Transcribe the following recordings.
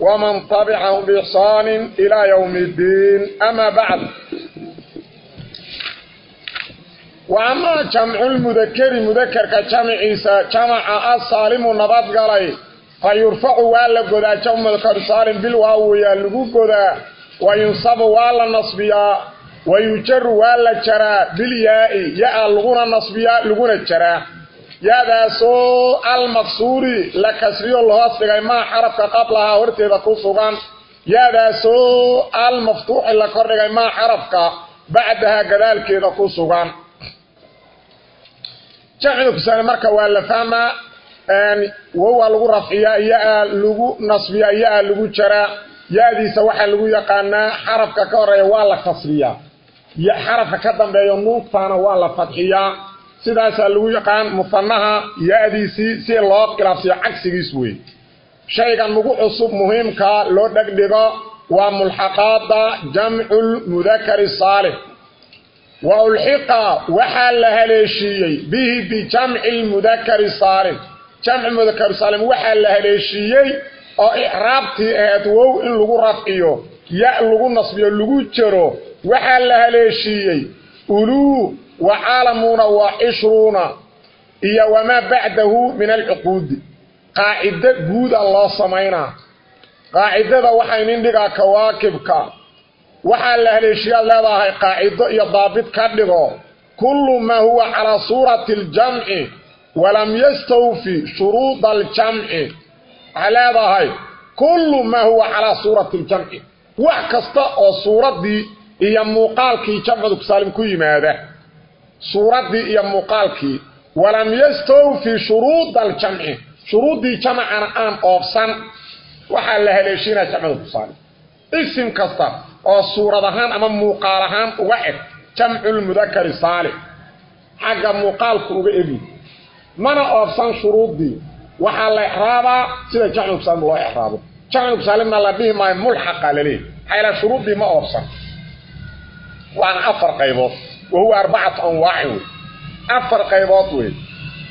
ومن تبعهم بإحسان إلى يوم الدين أما بعد وأما جمع المذكر مذكر كجمع عيسى جمع الصالم نبات قلي فيرفع والا قدا جمع الكر صالم بالواو يالغو قدا وينصب والا نصبيا ويجر والا جرا بالياء يا لغنا نصبيا لغنا جرا yaadaasoo almaqsuuri la kasriyo lahoos dhigay maa xarafka qablahaa horteeda ku sugan. Yaadaasoo almaftuuxi la kordhigay maa xarafka bacdahaa gadaalkeeda ku sugan. Jamciga kusaane marka waa la fahmaa wowaa lagu rafciyaa iyaa lagu nasbiyaa iyaa lagu jaraa. Yaadiisa waxaa lagu yaqaanaa xarafka ka horreeya waa la kasriyaa. Xarafka ka dambeeyo la fadxiyaa sidaasaa lagu yaqaan mufanaha ya-diisii si loo khilaafsiyo cagsigiis wey shaygan nagu cusub muhiimkaa loo dhegdhigo waa mulxaqaada jamculmudakari saalix. Wa ulxiqa waxaa la haleeshiiyey bihi bijamci lmudakari saalim jamci mudakari saalim waxaa la haleeshiiyey oo icraabtii ahayd wow in lagu rafciyo ya lagu nasbiyo lagu jaro waxaa la haleeshiiyey uluu وعالمuna waa cishruuna iyo wamaa bacdahu min alcuquudi qaacido guuda loo samaynaa qaacidada waxay nin dhigaa kawaakibka waxaa la haleeshiyaad leedahay qaacido iyo daabit ka dhigo kullu maa huwa calaa suurati اljamci walam yastawfi shuruuda aljamci waxay leedahay kullu maa huwa calaa suurati اljamci wax kasta oo suuraddii iyo muuqaalkii jamcdu kusaalim ku yimaada suuraddii iyo muuqaalkii walam yastawfi shuruuda aljamci shuruuddii jamcana aan oobsan waxaa la haleeshiinaya jamcada kusaalim isim kasta oo suurad ahaan ama muuqaal ahaan uga eg jamculmudakari saalix. Xagga muuqaalku uga egi mana oobsan shuruuddii. Waxaa la exraabaa sida jamcu kusaalim loo exraabo jamcu kusaalimna la dhihi maayo mulxaqa laleeyahy xayla shuruuddii ma oobsan waana afar qaybood wahuwa arbacatu anwaacin wey afar qaybood wey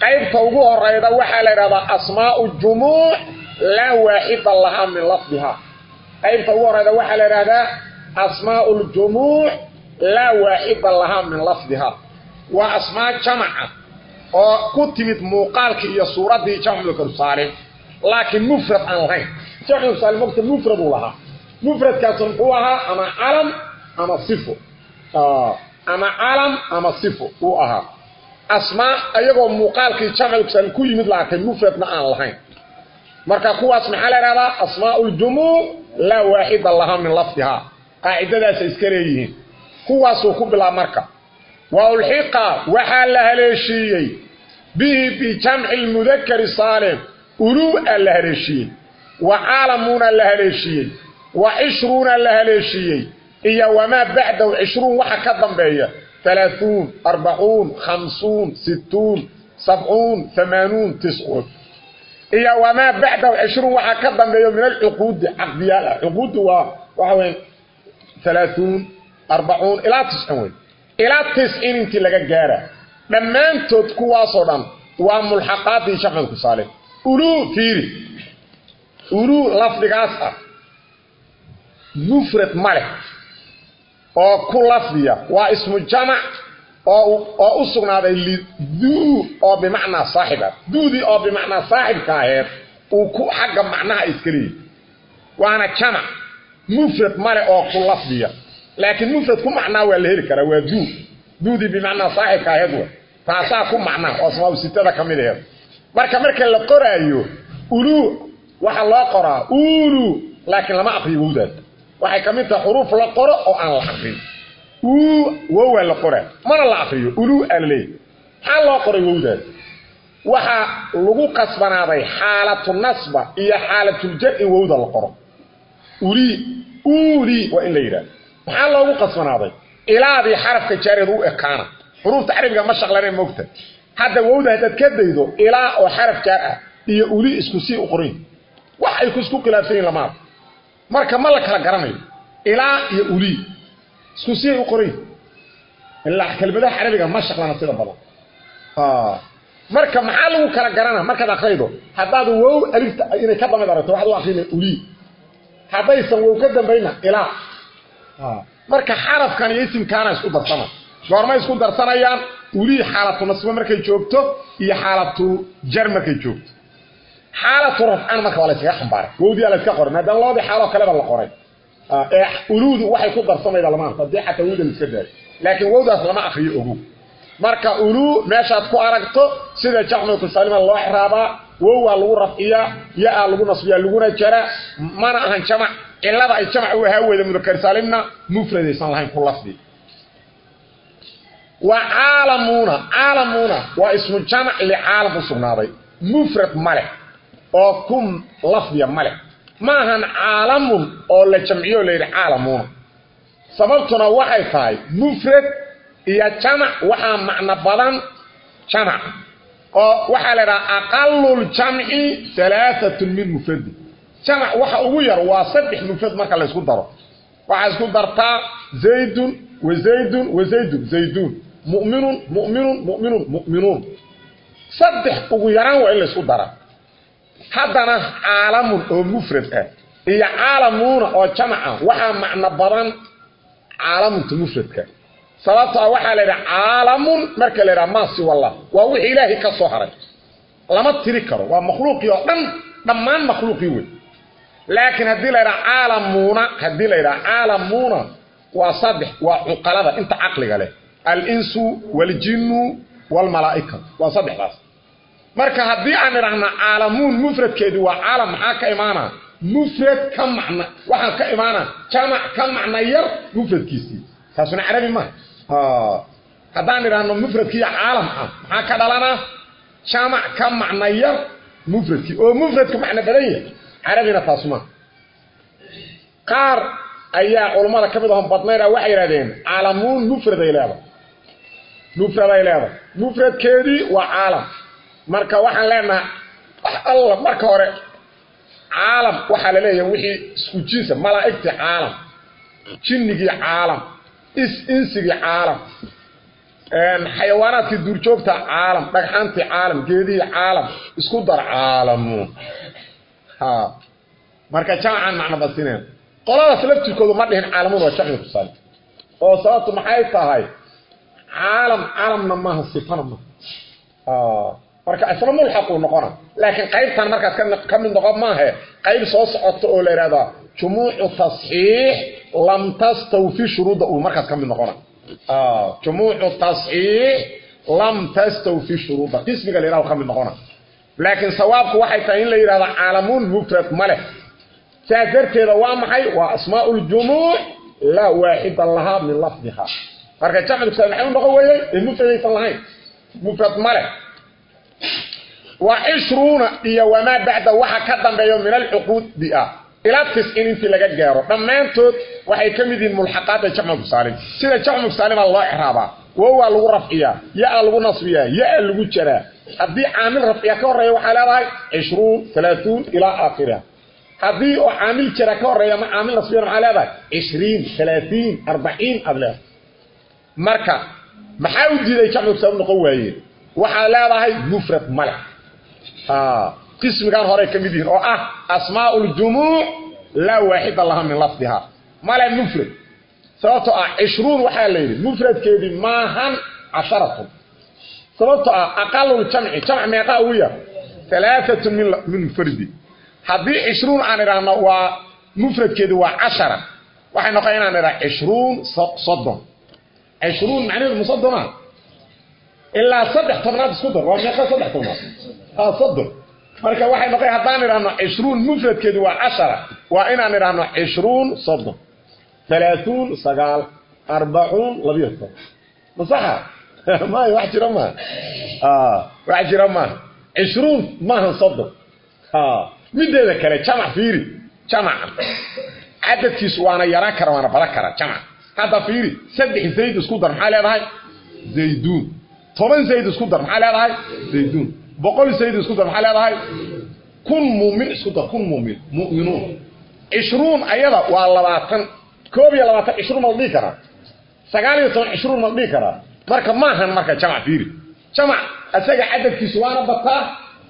qaybta ugu horeyda waxaa la yidhahdaa asmaau jumuuc laa waaxida lahaa min lafdihaa qaybta ugu horeyda waxaa la yidhahdaa asmaau ljumuuc laa waaxida lahaa min lafdihaa waa asmaa jamaca oo ku timid muuqaalkii iyo suuraddii jamcudakarsaalim laakiin mufrad aan lahayn jamcudakarsaalim mogta mufrad uu lahaa mufradkaas muxuu ahaa ama calam ama sifo ama calam ama sifo uu ahaa. Asmaa ayagoo muuqaalkii kusaalim ku yimid laakiin mufradna aan lahayn. Marka kuwaas maxaa la idhahdaa asmaau ljumuuc laa waaxida laha min lafdihaa qaacidadaasay iska leeyihiin. Kuwaasuu ku bilaab marka. Wa ulxiqa waxaa la haleeshiiyey. Bihi bijamci lmudakari saalim uluu a la haleeshiiyey. Wa caalamuuna la haleeshiiyey. Wa cishruuna la haleeshiiyey iyo wamaa bacdahu cishruun waxa ka dambeeya. Halaaثuun arbacuun khamsuun situun sabcuun hamaanuun tiscuun. Iyo wamaa bacdahu cishruun waxa ka dambeeya min alcuquudi caqdiyaal ah cuquudi waa waxa weya halaaثuun arbacuun ilaa tiscin wey ilaa tiscin intii laga gaara. Dhammaantood kuwaasoo dhan waa mulxaqaadii jamcad ku saale. Uluu fiiri. Uluu lafdigaas ah. Mufrad ma leh oo ku lafdiya waa ismu jamac oo u sugnaaday liduu oo bimacnaa saaxib duudii oo bimacnaa saaxibka aheed uu ku xagga macnaha iska leeyahy waana jamac. Mufrad male oo ku lafdiya. Laakiin mufrad ku macnaa waa la heli karaa waa duu. Duudii bimacnaa saaxibka aheed wa taasaa ku macnaa oo asmaau sitada ka mid aheed. Marka marka la qoraayo uluu waxaa loo qoraa ulu laakiin lama aqriyo wowdaas waxay ka mid tahay xuruuf la qoro oo aan la aqrin wowaa la qoraa mana la aqriyo uluu alaleey maxaa loo qoray wowdaas waxaa lagu qasbanaaday xaalatu nasba iyo xaalatuljar in wowda la qoro. Uli uli waa in la yidhaah maxaa loogu qasbanaaday? Ilaadii xarafka jaareed u ekaana. Xuruufta carabiga ma shaqlane moogta hadda wowda haddaad ka daydo ilaa oo xaraf jaar ah iyo uli isku sii u qorin wax ay isku khilaafsan yihiin lamaad marka ma la kala garanayo. Ilaa iyo uli. Isku sii u ilaa kelmadaha carabiga ma shaqlana sida badan. Marka maxaa lagu kala garana? Markaad akraydo haddaad wow alifta inay ka dambayd aragto waxaad u akrina uli. Haddaysan wow ka dambayna ilaa marka xarafkan iyo isimkaana isku darsana goormay isku darsanayaan uli xaalatu nasbo markay joogto iyo xaalatu jar markay joogto xaalatu rafcan marka waa layskaga xambaaray wowdii layska qoray maadaama labadii xaaloo kaleba la qoray ee uluudu waxay ku darsamayda lamaanta haddii xataa wowda laiska daayo laakiin wowdaas lama akriyo ogow marka uluu meeshaad ku aragto sida jacmatu salima loo xiraabaa wowaa lagu rafciyaa ya-aa lagu nasbiyaa laguna jaraa mana ahan jamac cilada ay jamac u ahaa weyda mudakar saalimna mufradaysan lahayn ku lafdi wa caalamuuna caalamuuna waa ismu jamac licaalam u sugnaaday mufrad male oo ku lafdiya male ma ahan caalamun oo la jamciyo la yidhi caalamuuna sababtuna waxay tahay mufrad iyo jamac waxaa macno badan jamac. Oo waxaa la idhaha aqaluljamci alaaatun min mufradi jamac waxa ugu yar waa saddex mufrad marka laysku daro. Waxaa isku dartaa zaydun wa zaydun wa zaydun zayduun muminun muminun muminun muminuun saddex ugu yaraan waa in laysku dara haddana caalamun oo mufrad ah iyo caalamuuna oo jamaca waxaa macno badan caalamunta mufradka. Sababto a waxaa la yidhaha caalamun marka la yidhaha maasi wallah waa wixii ilaahay ka soo haray. Lama tiri karo waa makhluuqii oo dhan dhammaan makhluuqii wey laakiin haddii la yidhaha caalamuuna haddii la yidhaha caalamuuna waa saddex waa cuqalada inta caqliga leh. Alinsu waljinnu waalmalaa'ika waa saddexdaas marka haddii aan idhaahna caalamuun mufradkeedii waa caalam maxaa ka imaana? Mufrad ka macna waxaa ka imaana jamac ka macna yar mufradkiisii. Taasuna carabi ma. Haddaan idhaahno mufradkiiyo caalam ah maxaa ka dhalanaa jamac ka macna yar mufradkii. Oo mufradka macno badan yahay carabina taas ma. Qaar ayaa culammada ka mid ahon badnayna waxay yidhahdeen caalamuun mufraday leedahay. Mufraday leedahay. Mufradkeedii waa caalam marka waxaan leenahay alla marka hore caalam waxaa la leeyahay wixii isku jinsa malaa'igtii caalam jinnigii caalam insigii caalam xayawaanaadkii duurjoogta caalam dhagxaantii caalam geedihii caalam isku dar caalamuun marka jamcan macno basineen qoladaas laftirkoodu ma dhihin caalamuun waa jamci tusaale. Oo sababtu maxay tahay? Caalam caalamna maaha sifana maaha marka isla mulxaquu noqona. Laakiin qaybtan markaas ka mid noqon maahe qayb soo socota oo la yidhahdaa jumuucu tasxiix lam tastawfi shuruudda uu markaas ka mid noqona. Jumuucu tasxiix lam tastawfi shuruudda qismiga la yidhahdo ka mid noqona. Laakiin sawaabku waxay tahay in la yidhahdo caalamuun mufrad ma leh. Saas darteeda waa maxay? Waa asmaau ljumuuc laa waaxida lahaa min lafdiha marka jamcu tusaale maxay u noqon weeyey ee mufradaysan lahayn mufrad ma leh cishruuna iyo wamaa bacda waxa ka dambeeyo min alcuquudi ah ilaa tisciin intii laga gaaro. Dhammaantood waxay ka mid yihiin mulxaqaadda jamcu musaalim sida jamcu musaalima loo ixraabaa wowaa lagu rafciyaa ya-a lagu nasbiyaa ya-a lagu jaraa. Haddii caamil rafciya ka horreeya waxaa leedahay cishruun alaatuun ilaa aakhiriha. Haddii oo caamil jara ka horreeya ama caamil nasbiyana maxaa leedahay cishriin alaatiin arbaciin aad leedahay marka maxaa u diiday jamcu musaalim noqon waayeen waxaa leedahay mufrad male qismigan horey ka mid yihiin oo ah asmaau ljumuuc laa waaxida laha min lafdiha male mufrad. Sababtoo ah cishruun waxaa la yidhi mufradkeedii maahan casharatun. Sababtoo ah aqaluljamci jamc meeqaa ugu yar alaaatun min fardi. Haddii cishruun aan idhaahno waa mufradkeedii waa cashara waxay noqon inaan idhaha cishruun soddon. Cishruun macnaheedu ma ilaa saddex tobnaad isku dar. Waa meeqa saddex tobnaad. Soddon marka waxay noqon haddaan idhaahno cishruun mufradkeedu waa cashara waa inaan idhaahno cishruun soddon alaatuun sagaal arbacuun labiyo toban. Masaxa? May wax jira maaha. Wax jira maaha. Cishruun maahan soddon mideeda kale jamac fiiri jamaca cadadkiisu waana yaraan kara waana badan kara jamac. Hadda fiiri saddex zayd isku dar maxaa leedahay? Zayduun toban zayd isku dar maxaa leedahay? Zayduun. Boqol zayd isku dar maxaa leedahay? Kun muumin isku dar kun muumin mu'minuun. Cishruun ayada waa labaatan koob iyo labaatan cishruun ma la dhihi karaa. Sagaal iyo toban cishruun ma la dhihi karaa. Marka maahan marka jamac fiiri. Jamac asaga cadadkiisu waana bataa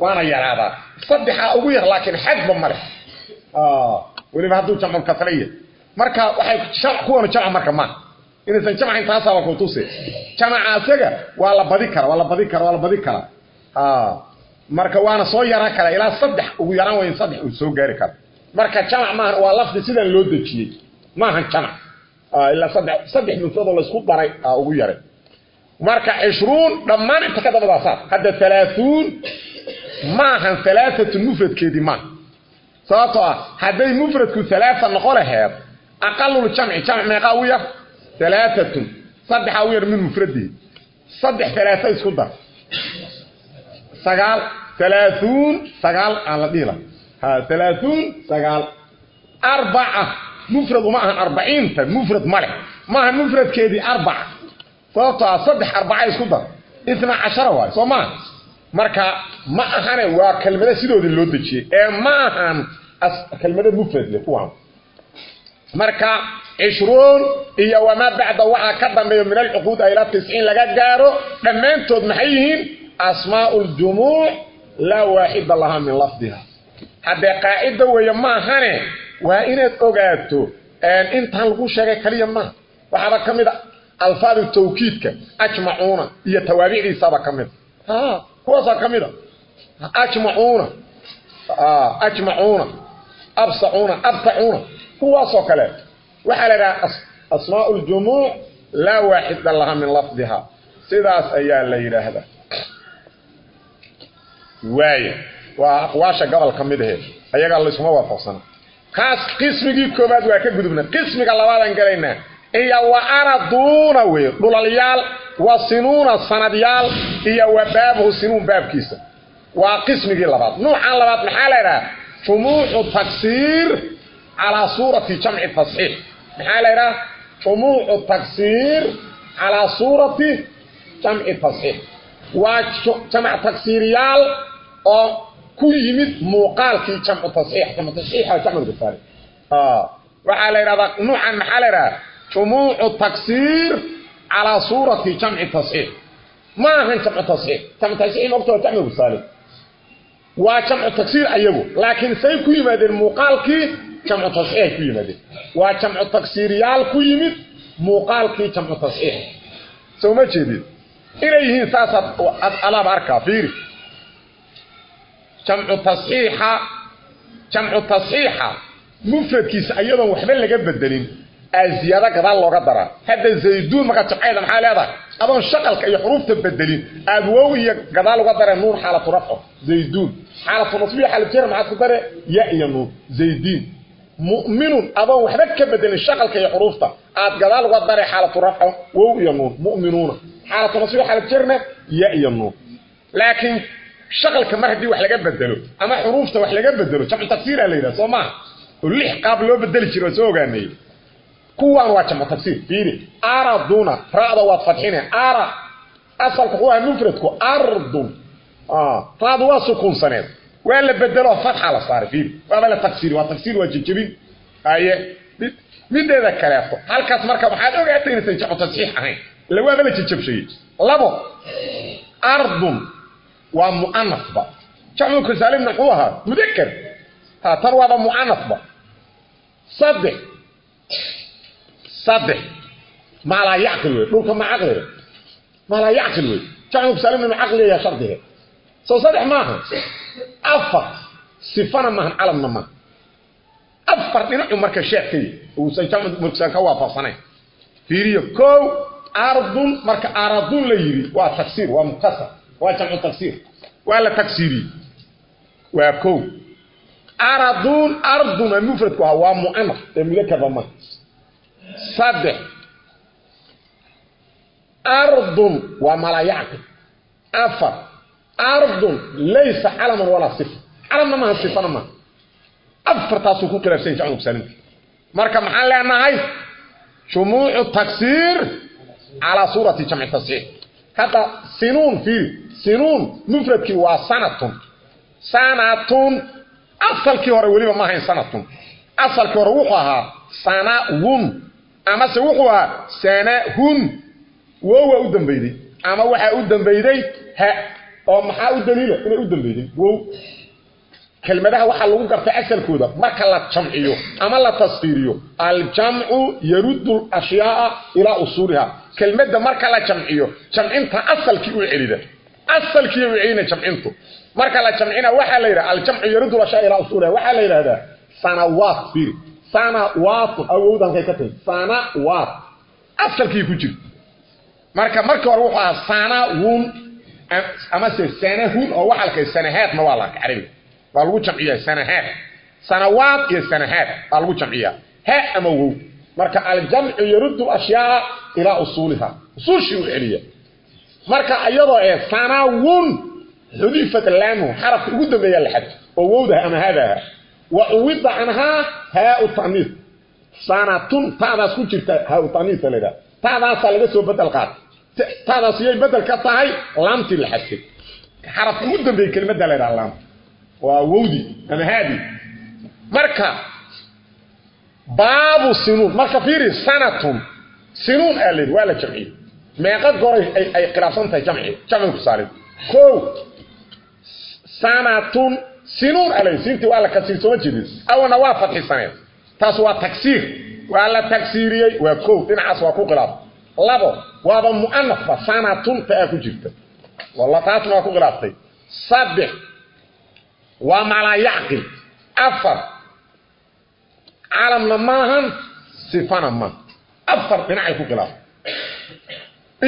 waana yaraadaa saddexaa ugu yar laakiin xadba male weliba hadduu jamcu kasriya marka waxay jamac kuwana jamac marka ma inaysan jamac intaasaaba ku tuse jamaca asaga waa la badi kara waa la badi kara waa la badi karaa marka waana soo yaraa kara ilaa saddex ugu yaraan wayn saddex uu soo gaari kara. Marka jamac maahan waa lafdi sidan loo dejiyey. Maahan jamac. Ilaa saddex saddex mufradoo laysku daray ugu yaray marka cishruun dhammaan inta ka dabadaasaa hadda alaaثuun maahan alaaatun mufradkeedii maaha sababtoo ah hadday mufradku alaaa noqo laheed aqaluljamci jamc meeqaa ugu yar alaaatun saddexaa ugu yar min mufradihi saddex alaaa isku dar sagaal alaaثuun sagaal aan la dhihila alaaثuun sagaal arbaca mufrad uma ahan arbaciinta mufrad ma leh maahan mufradkeedii arbaca sababtoo ah saddex arbaca isku dar itna cashara waay soo maaha marka ma ahane waa kelmada sidooda loo dejiyey ee ma ahan kelmada mufradle kuwaan marka cishruun iyo wamaa bacda waxaa ka dambeeyo min alcuquud ila tisciin laga gaaro dhammaantood maxay yihiin? Asmaau ljumuuc laa waaxida lahaa min lafdiha. Haddee qaacida weeye maahane waa inaad ogaato intaan lagu sheegay kaliya maaha waxaaba ka mid tawkiidka ajmacuuna iyo tawaabicdiisaba ka mid a. Kuwaasaa ka mid a. Ajmacuuna ajmacuuna absacuuna kuwaasoo kale. Waxaa la idhaha asmaau ljumuuc laa waaxida laha min lafdiha. Sidaas ayaa la yidhaahdaa. Waaya waa aqwaasha gobol ka mid ahe ayagaa laysuma waafaqsana. Kaas qismigii koobaad waa ka gudubna. Qismiga labaadaan gelaynaa iyo wa araduuna wey dhulalyaal wa sinuuna sanadyaal iyo wa baabuhu sinuun baabkiisa. Waa qismigii labaad. Nuucan labaad maxaa la idhaha jumuucu taksiir jamci tasxiix maxaa la idhaha jumuucu taksiir calaa suurati jamci tasxiix waa jamc taksiiryaal oo ku yimid muuqaalkii jamcu tasxiix jamcu tasxiixa jamcu gafaari waxaa la yidhahdaa nuucan maxaa la yidhaha jumuucu taksiir calaa suurati jamci tasxiix ma ahan jamcu tasxiix jamcu tasxiix mogta waa jamcu gafaari waa jamcu taksiir ayagu laakiin say ku yimaadeen muuqaalkii jamcu tasxiix ku yimaadeen waa jamcu taksiiryaal ku yimid muuqaalkii jamcu tasxiix. Soo ma jeedid inay yihiin saasaad alaab arkaa fiiri. Jamcu tasxiixa jamcu tasxiixa mufradkiisa ayadoon waxba laga bedelin aa ziyaado gadaal looga daraa. Hadda zayduun markaa jamcayda maxaa leedahay? Adoon shaqalka iyo xuruufta bedelin aad wow iyo gadaal uga daree nuun xaalatu rafco zayduun. Xaalatu nasbiya xaalatu jar maxaad ku dare ya iyo nuun zaydiin mu'minun adoon waxba ka bedelin shaqalka iyo xuruufta aad gadaal uga daree xaalatu rafco wow iyo nuun. Mu'minuuna. Xaalatu nasbiya xaalatu jarna ya iyo nuun. Laakiin shaqalka mar haddii wax laga bedelo ama xuruufta wax laga bedelo jamcu tafsiira la yidhaha soo maaha? Oo lix qaab loo bedeli jiro soo ogaanay kuwaan waa jamcu tafsiir. Fiiri araduna ra'da waad fadxine. Ara asalku wuxuu ahaa mufradku ardun. Ra'du waa sukuunsaneed waa la bedelo fatxa la saaray fiiri. Waaba la tafsiiri waa tafsiir waa jejebin aye mideeda kaleeto. Halkaas marka waxaad ogaatay inaysan jamcu tasxiix ahayn. Ila waaba la jejebshayey labo ardun waa mu'anasba jamcu saalimna muxuu ahaa mudakar ha tan waaba mu'anasba saddex saddex maalaa yacqil wey dhulka ma caqliga maalaa yacqil wey jamcu saalimna ma caqliya shardiga soo saddex maaha. Afar. Sifana maahan calamna maaha. Afar dhinacu marka sheekay uusan jamcu mursan ka waafaqsanayn. Fiiriyo kow ardun marka aradun la yidhi waa tagsiir waa mukasar waa jamcu tagsiir waa la tagsiiriyey waa kow. Aradun arduna mufradku ahaa waa mu'anas ee mudakarba ma saddex. Ardun waa malaayacqi afar ardun laysa calaman walaa sifa calamna maaha sifana maaha afartaasuu ku khilaafsan jamcu salimka marka maxaan leenahay jumuucu taksiir calaa suurati jamci tasxiix hadda sinuun fiiri sinuun mufradkii waa sanatun sanatun asalkii hore weliba ma ahayn sanatun asalkii hore wuxuu ahaa sanawun amase wuxuu ahaa sanahun wowa u dambeyday ama waxaa u dambeyday ha oo maxaa u daliila? Inay u dambeyday wow. Kelmadaha waxaa lagu gartay asalkooda. Marka la jamciyo ama la taskiiriyo aljamcu yaruddu ashyaaa ilaa usuuliha kelmadda marka la jamciyo jamcinta asalkii u celida. Asalkii u celina jamcintu. Marka la jamcina waxaa la yidhaha aljamcu yaruddu ashyaa ilaa usuuliha waxaa la yidhahdaa sanawaat fiiri. Sanawaat awowda ka tahay sanawaat asalkii ku jira marka markii hore wuxuu ahaa sanawun amase sanahun oo waxaa lakay sanahaadna waa la carabiga waa lagu jamciyaa sanahaad sanawaad iyo sanahaad waa lagu jamciyaa. Ha ama wow. Marka aljamcu yaruddu ashyaa ilaa usuuliha usuushii u celiya marka iyadoo ee sanawun xudifat laamuhu xarafka ugu dambeeya la xad oo wowdaha ama haadaha wa uwida canhaa haau taniis sanatun taadaas ku jirta haau taniisa la yidhaha taadaasaa laga soo bedel qaata taadaas yay bedel ka tahay laamtii la xadkay xarafka ugu dambeeyey kelimadda la yidhaha laamta waa wowdi ama haadi. Marka baabu sinuun. Marka fiiri sanatun. Sinuun aa layidhi waa la jamciyey. Meeqa goray ay khilaafsan tahay jamci jamci ku saarin kow sanatun sinuun aa layidhi siintii waa la kasiir sooma jeedin awalna waa fadxisaneed taas waa tagsiir. Waa la tagsiiriyey waa kow. Dhinacaas waa ku khilaaf labo. Waaba mu'anafba sanatun ta aa ku jirta. Walla taasna waa ku khilaaftay saddex waa malaa yacqil afar. Calamna maahan sifana maaha afar dhinacay ku khilaafay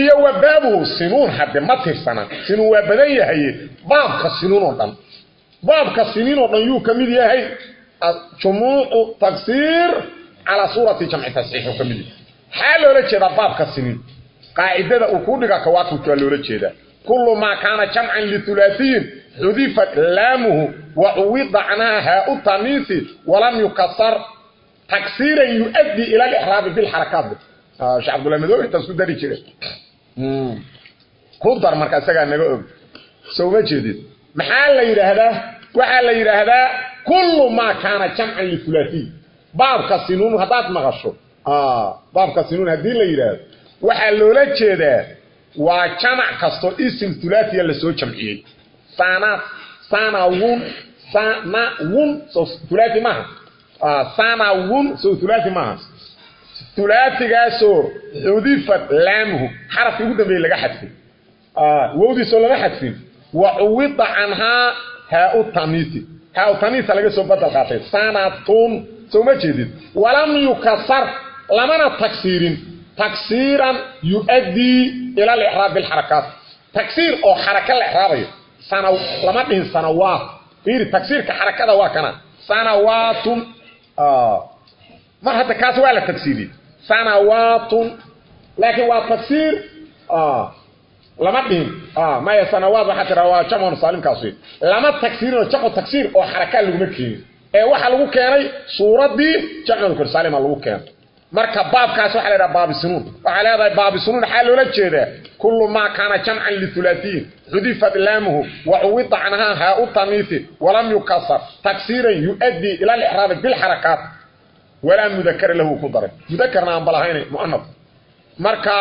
iyo wa baabuhu sinuun hadde ma tirsana. Sinuun waa badan yahaye baabka sinuun oo dhan. Baabka siniin oo dhan yuu ka mid yahay. Jumuucu taksiir calaa suurati jamci tasxiix ka mid yahay maxaa loola jeedaa baabka siniin qaacidada uu ku dhiga kawaakibka waa loola jeedaa. Kullu maa kaana jamcan lihulaasiyin xudifat laamuhu wa uwida canhaa haau taniisi walam yukasar. Taksiiran yuaddi ila alixraabi bilxarakaat sheekh cabdullahi madow intaas ku dari jire ku dar marka isagaa naga og. Soo ma jeedid maxaa la yidhaahdaa? Waxaa la yidhaahdaa kullu maa kaana jamcan lihulaasiyin baabka sinuun haddaad maqasho baabka sinuun haddii la yidhaahdo. Waxaa loola jeedaa waa jamac kasto isim hulaasiya la soo jamciyey. Sana sanawun sanawun so hulaasi maaha sanawun so hulaasi maaha hulaasigaasoo xudifat laamuhu xarafka ugu dambeeye laga xadfay wowdiisoo lama xadfin. Wa cuwida canhaa haau tamiisi. Haau tamiisa laga soo badal qaatay sanatun soo ma jeedid walam yukasar lamana tagsiirin. Taksiiran yuaddii ila alixraab bilxarakaat tagsiir oo xaraka la exraabayo lama dhihin sanawaat fiiri tagsiirka xarakada waa kana. Sanawaatun mar hadda kaas waa la tagsiiriyey sanawaatun laakiin waa tagsiir lama dhihin. Maya sanawaat waxaa tiraa waa jamcu saalimkaas lama tagsiirin oo jamcu tagsiir oo xarakaa laguma keenin. Ee waxaa lagu keenay suuraddii jamcu saalima lagu keenay marka baabkaas waxa la yidhaha baabisinuun waxaa leedahay baabisinuun waxaa loola jeedaa kullu maa kaana jamcan lihulaasiyin xudifat laamuhu wa cuwida canhaa haau tamiisi walam yukasar. Taksiiran yuaddii ila alixraabi bilxarakaat walaa mudakara lahu ku daray. Mudakarna aan balahayn muanaf marka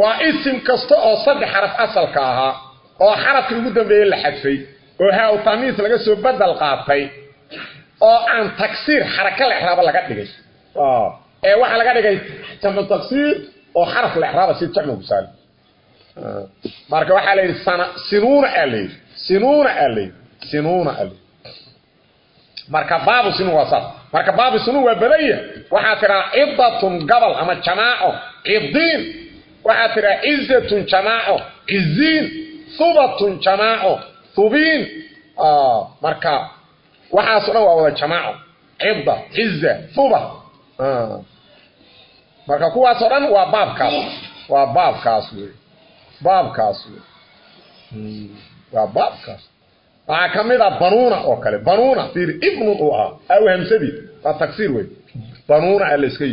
waa isim kasta oo saddex xaraf asalka ahaa oo xarafkii ugu dambeeyey la xadfay oo haau tamiis laga soo badal qaatay oo aan taksiir xaraka la exraaba laga dhigay ee waxaa laga dhigay jamcu taksiir oo xaraf la exraaba si jamcu kusaali marka waxaa la yidhi sana sinuuna yidhi sinuuna yidhi sinuuna yidhi. Marka baabu sinuun waa saas. Marka baabu sinuun waa badanya waxaa tiraa cidatun gabal ama jamaaco cidiin waxaa tiraa cizatun jamaaco ciziin hubatun jamaaco hubiin marka waxaaso dhan waa wada jamaaco. Cida ciza huba marka kuwaasoo dhan waa baabkaas. Waa baabkaas wey. Baabkaas wey. Waa baabkaas. Waxaa ka mid a banuuna oo kale. Banuuna fiiri ibnun uu ahaa aw hamsadii waa tagsiir wey. Banuuna a la iska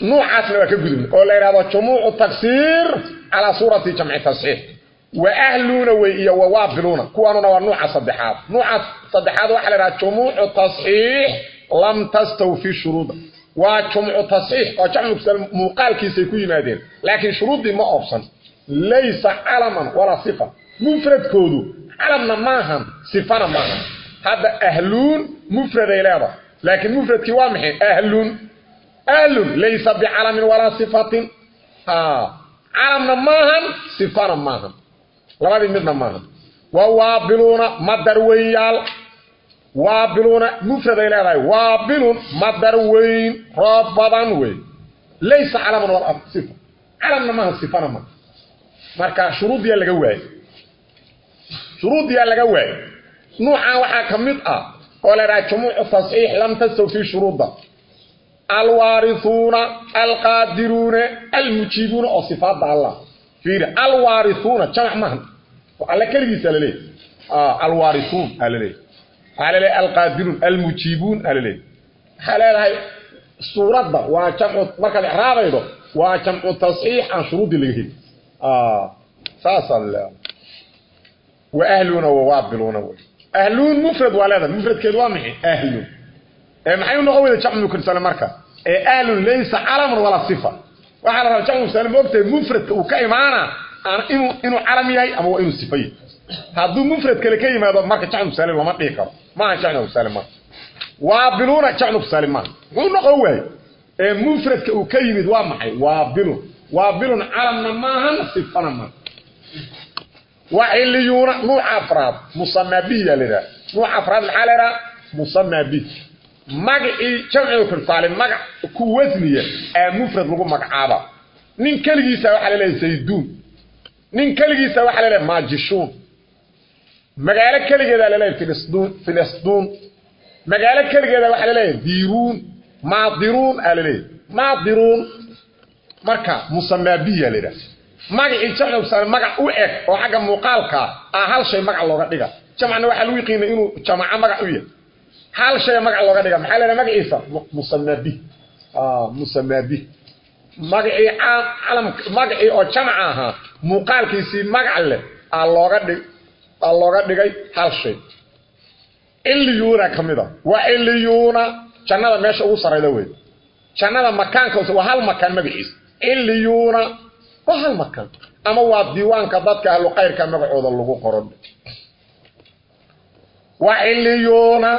nuucaasna waa ka gudubna oo la yidhahdo jumuucu taksiir calaa suurati jamci tasxiix. Wa ahluuna wey iyo wawaabiluuna kuwaanuna waa nuuca saddexaad. Nuuca saddexaad waxaa la yidhaha jumuucu tasxiix lam tastawfi shuruuda waa jumcu tasxiix oo jamcu muuqaalkiisay ku yimaadeen. laakiin shuruuddii ma oobsan laysa calaman walaa sifa mufradkoodu calamna maahan sifana maahan hadda ahluun mufraday leedahay. laakiin mufradkii waa maxay? ahlun ahlun laysa bicalamin walaa sifatin. calamna maahan sifana maahan labadii midna maahan wa waabiluuna madarweynyaal waabiluuna mufraday leedahay waabilun madar weyn roob badan wey laysa calaman walaa sifa. Calamna maahan sifana maaha. Marka shuruuddiyaa laga waayey shuruuddiyaa laga waayey nuucan waxaa ka mid ah oo la dhaha jumuucu tasxiix lam tastaw fii shuruudda. Alwaarihuuna alqaadiruuna almujiibuuna oo sifaadda allah. Fiiri alwaarihuuna jamac maahan. Alle keligiisa laleeyahy alwaarihuun aa laleeyahy waxaa laleeyahy alqaadiruun almujiibuun aa laleeyahy waxaa leedahay suuradda waa jamcu markaad icraabaydo waa jamcu tasxiix aan shuruuddii laga heli saasaa leedahay wa ahluuna wawaabiluuna wey ahluun mufrad waa leedahay mufradkeedu waa maxay? Ahlun ee maxay u noqon weyda jamcu mukarsale marka? Ee ahlun laysa calaman walaa sifa. Waxaa la rabaa jamcu mukarsale moogtahay mufradka uu ka imaana inuu calam yahay ama waa inuu sifa yahay hadduu mufrad kale ka yimaado marka jacnub saalim lama dhigi karo. Maaha jacnub saalim marka waabiluuna jacnub saalim maaha muxuu noqon waaye ee mufradka uu ka yimid waa maxay? Waabilun waabilun calamna maahan sifana maaha waciliyuuna nuuc afraad musanaa bihi yaa laidhaha nuuc afraad maxaa laydhaha musanaa bihi magacii jamcu saalim magac ku wasniya aa mufrad lagu magacaaba. Nin keligiisa waxaa la leeyahay sayduun nin keligiisa waxaa la leeyahay maajishuun magaalo keligeeda la leeyahay filisduun magaalo keligeeda waxaa la leeyahay diiruun maadiruun aa la leeyahay. Maadiruun marka musamaabiya la yidhaha magacii jamcu magac u eg oo xagga muuqaalkaa ah hal shay magac looga dhiga. Jamcna waxaa lagu yiqiina inuu jamaco magac u yahay. Hal shaya magac looga dhiga. Maxaa la dhaha magaciisa musamaabi musamaabi magacii calam magacii oo jamac ahaa muuqaalkiisii magac leh aa looga dhig aa looga dhigay hal shay. Iliyuuna ka mid a. Waa iliyuuna jannada meesha ugu sarayda wey jannada makaanka waa hal makaan magaciisa iliyuuna waa hal makan ama waa diiwaanka dadka ahlu khayrka magacooda lagu qoran. Waa ciliyuuna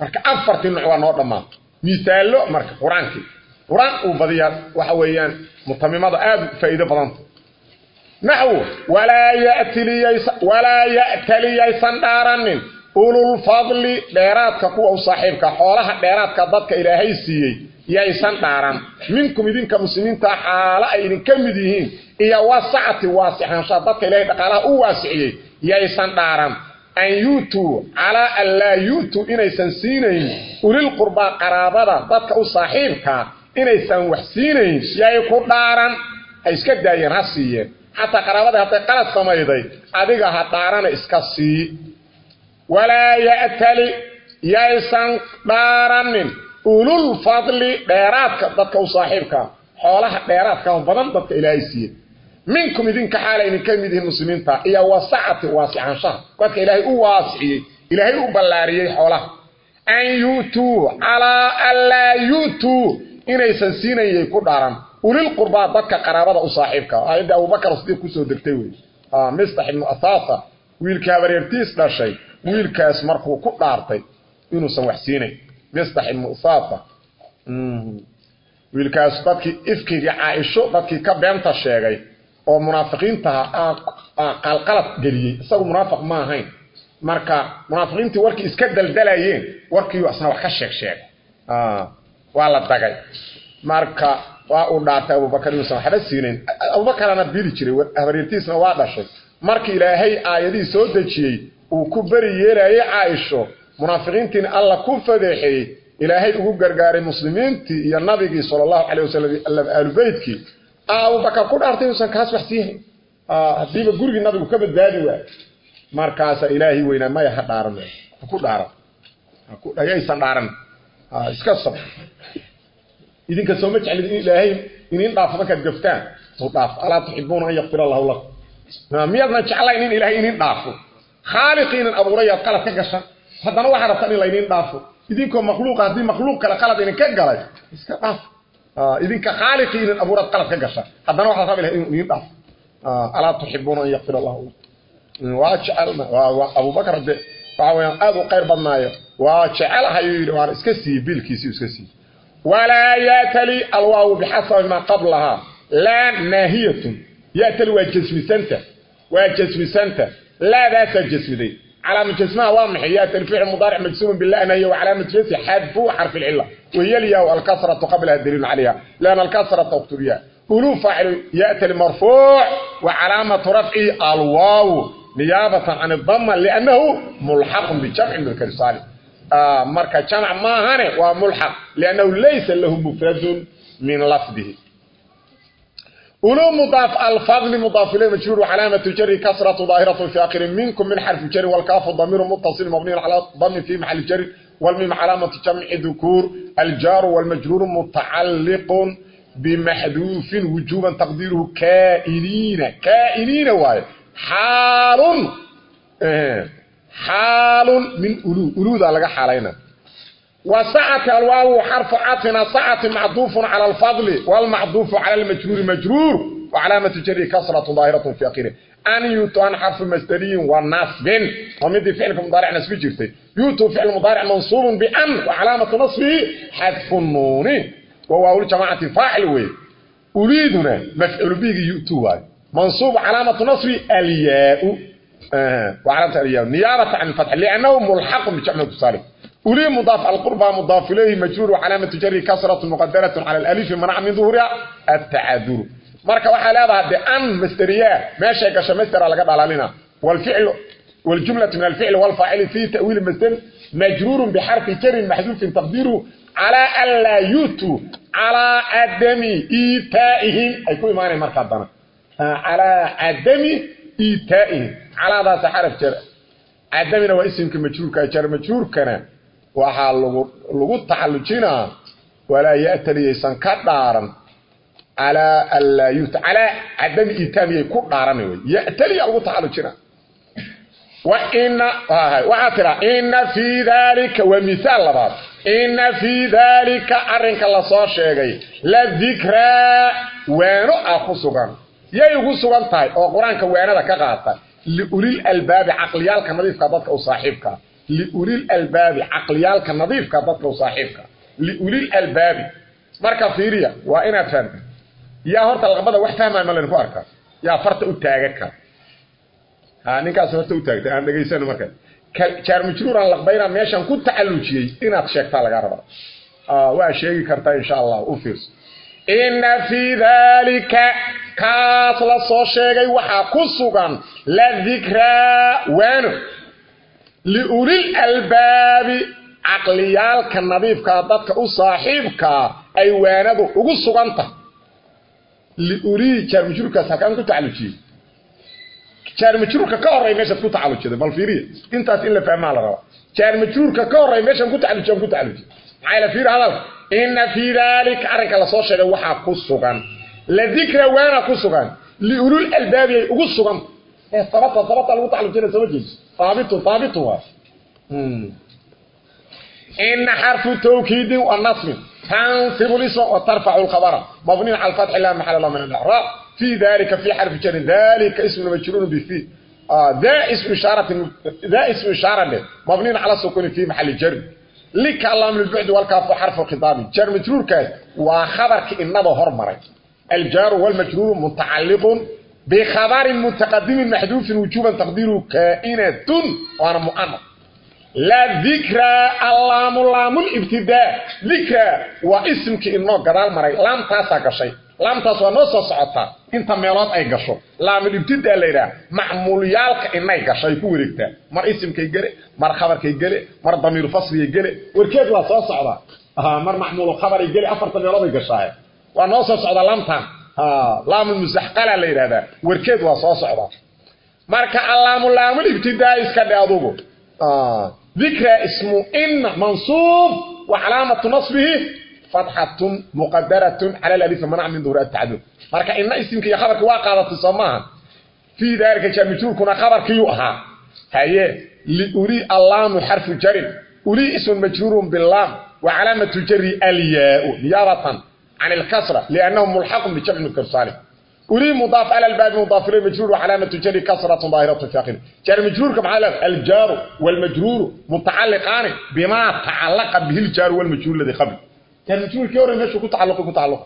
marka afartii nuuc waa noo dhammaan. Misaalo marka qur'aankii. Qur'aan uu badiyaa waxa weeyaan mutamimada aada faa'iido badanta naxwu walaa ya'taliyaysan dhaaranin ululfadli dheeraadka kuwa u saaxiibka xoolaha dheeraadka dadka ilaahay siiyey yaysan dhaaran minkum idinka muslimiinta xaalo ay idinka mid yihiin. Iyo wasacati waasixaanshaha dadka ilaahay dhaqaalaha u waasiciyey yaysan dhaaran an yuutuu calaa an laa yuutuu inaysan siinayn. Ulil qurbaa qaraabada dadka u saaxiibkaa inaysan wax siinayn yay ku dhaaran. Ha iska daayeen ha siiyeen xataa qaraabada hadday qalad samayday. Adiga ha dhaarana iska sii. Walaa ya'tali yaysan dhaaranin. Ulul fadli dheeraadka dadka u saaxiibkaa xoolaha dheeraadka badan dadka ilaahay siiyey. Minkum idinka xaala idinka mid yihiin muslimiinta. Iyo wasacati waasixaanshaha. Dadka ilaahay u waasiciyey ilaahay u ballaariyey xoolaha. An yuutuu calaa an laa yuutuu. Inaysan siinayay ku dhaaran ulil qurbaa dadka qaraabada u saaxiibka. Aayadda abubakar sidiiq ku soo degtay wey. Mistax ibnu asaasa wiilka habareertiis dhashay wiilkaas markuu ku dhaartay inuusan wax siinayn mistax ibnu asaasa wiilkaas dadkii ifkiigii caaisho dadkii ka beenta sheegay oo munaafiqiintaha qalqalad geliyey. Isagu munaafiq ma ahayn. Marka munaafiqiintii warkii iska daldalayeen warkiiu asna wax ka sheeg sheegay. Waa la dagay. Marka waa uu dhaartay abubakar inuusan waxba siinayn. Abubakarana bili jiray habaryartiisna waa dhashay. Markii ilaahay aayadihii soo dejiyey uu ku beri yeelayay caaisho munaafiqiintiina alla ku fadeexeeyey ilaahay ugu gargaaray muslimiintii iyo nabigii sala allahu calayh wasalam aalubeytkii abubakar ku dhaartay inuusan kaas wax siihayn haddiiba gurigii nabigu ka badbaadi waayo markaasa ilaahay weynaa maya ha dhaaran ku dhaaran yaysan dhaaran. Iska sab idinka soo ma jeclid in ilaahay inin dhaafo markaad gaftaan. Soo dhaaf alaa tuxibuuna an yakfira allahu lakum. Miyaadna jeclayn in ilaahay inin dhaafo? Khaaliqiinan abuurayaad qalad ka gashan. Haddana waxaa rabtaan in laynin dhaafo. Idinkoo makhluuqa haddii makhluuq kale qalad idinka galay iska dhaaf. Idinka khaaliqiinan abuuraad qalad ka gashan. Haddana waxaad rabi lahay inuu inin dhaafo alaa tuxibuuna an yakfira allahu lakum waa jecelna waa abubakar de waxa weyaan aad u qayr badnaayo. Waa jecelahay uu yidhi waan iska siiyey biilkiisii iska siiyey walaa yaatali alwaawu bixasabi maa qablahaa laa naahiyatun yaatali waa jasmisanta waa jasmisanta laadaasaa jasmiday calaama jasmaha waa maxay yaatali ficil mudaaric majsuumun billah nahiya wa calaamatu jasi xadfu xarfi lcila wayalyahu alkasratu qablaha daliilun calayha liana alkasrata uktubiya uluu faacilu yaatali marfuuc wa calaamatu rafcihi alwaawu niyaabatan can idama liannahu mulxaqun bijamci mudkari saalim marka jamc maahane waa mulxaq. liannahu laysa lahu mufradun min lafdihi uluu mudaaf alfadli mudaaf ilay majruur wacalaamatu jari kasratu daahiratu fi akhiri minkum min xarfi jari walkaafu damiiru muttasil mabniyu cala dami fi maxali jari walmim calaamatu jamci dukuur aljaaru walmajruuru mutacalliqun bimaxduufin wujuban taqdiiruhu kaa'iniina kaa'iniina waaye xaalun xaalun min ulu uluudaa laga xaalayna wasacata alwaawu xarfu catina sacati macduufun cala alfadli walmacduufu cala almajruuri majruur wacalaamatu jari kasratu daahiratu fi akhiri an yuutuan xarfu masdariyin wa nasbin. Waa midii ficilka mudaaricnas ku jirtay. Yuutu ficil mudaaric mansuubun bian wa calaamatu nasbihi xadfu nuuni. Wa waawljamacati faacil weye uliiduna mafcuulu biigi yutu waayo mansuubu calaamatu nasbi alyaau. وعلامة الياء نيابة عن الفتح لأنه ملحق بجمع التصالح أولي مضاف القربى مضاف إليه مجرور وعلامة جره كسرة مقدرة على الألف منع من ظهورها التعذر marka waxa leedahay de an masdariya meesha gasho masdar laga dhalalina wal fi'l wal jumlatu min al fi'l wal fa'il fi ta'wil masdar majrur bi harf jar mahdhuf taqdiru ala alla yutu ala adami ita'ihim ay ku imaanay marka dana ala adami iitaa'ihi calaadaasa xaraf jar. Cadamina waa isimka majhuurka jar majhuurkana waxaa lagu taxallujinaa walaa ya'taniyaysan ka dhaaran calaa anlaa yuta calaa cadami iitaamiyay ku dhaarana wey ya'taniya lagu taxallujinaa waxaa tidhaa inna fii daalika waa miaal labaad. Inna fii daalika arrinka la soo sheegay la dikraa waano ah ku sugan yay ugu sugan tahay oo quraanka waanada ka qaata li ulil albab aqliyalka nadiifka dadka u saaxiibka. Li ulil albab aqliyalka nadiifka dadka u saaxiibka. Li ulil albab marka fiiriya waa inaad fahanto yaa horta laqabada wax fahmaa ma ku arkaa yaa farta u taagaka ha ninkaas horta u taagtay aan dhageysano marka. Jaar majruuran laqbayna meeshan ku tacallujiyay inaad sheegtaa laga rabaa. Waa sheegi kartaa insha Allah u fiirso. Inna fi dhalika kaas la soo sheegay waxa ku sugan la dhikra waano li ulil albaabi aqliyaalka nadiifka dadka u saaxiibka ay waanadu ugu suganta لأولي جار مجرورك ساكان كنت تعالجي جار مجرورك كهري ميشا كنت تعالجي بل فيري انت إلا فهم على روا جار مجرورك كهري ميشا كنت تعالجي كنت تعالجي عايلة فير هذا إن في ذلك أرك الله صوشة وحا قصغان لذكر وانا قصغان لأولو الألباب قصغان إيه ثبت ثبت لو تعالجي سوجي ثابت ثابت هو إن حرف توكيد والنصب تنصب الاسم وترفع الخبر مبني على الفتح لا محل له من الاعراب في ذلك في حرف جر ذلك اسم مجرور بفي آه ذا اسم اشاره ذا اسم اشاره مبني على السكون في محل جر لك الله من البعد والكاف حرف الخطاب جر مجرور كاس وخبرك انه هرمر الجار والمجرور متعلق بخبر متقدم محذوف وجوبا تقديره كائنه وانا مؤنث لا ذكرى اللام لام الابتداء ذكرى واسمك انه قدال مري لام تاسا غشي لام تاسا نو سو سوتا انت ميلود اي غشو لام الابتداء ليرا معموليالك اني غشي ku wareegta mar ismkay gale mar khabarkay gale mar damiir fasli gale warkeed la soo socda aha mar mahmuul khabari gale afarta meelood ay gashay waa noo soo socda laamtan laamulmusaxqala la yidhahdaa warkeed waa soo socda marka allaamulaamul ibtidaa iska dhe adugu. Dikra ismu in mansuub wa calaamatu nasbihi fatxatun muqadaratun cala lalifa manac min duhuri atacadud marka ina isimka iyo khabarka waa qaadatay soo maaha. Daalika jaamijuurkuna khabarkiiyuu ahaa. Haye liuli allaamu xarfu jarin. Uli ismun majruurun bilaam wa calaamatu jari alyaau niyaabatan bijamci mudkarsaalim uli mudaaf ala albaabi mudaaf ilay majruur wa calaamatu jari kasratun daahiratu fi akhiri jar majruurka maxaa leedahay aljaaru walmajruuru mutacalliqaani bimaa tacallaqa bihi ljaaru walmajruur ladii qabli jar majruurkii hore meeshuu ku tacalluqi ku tacalluqa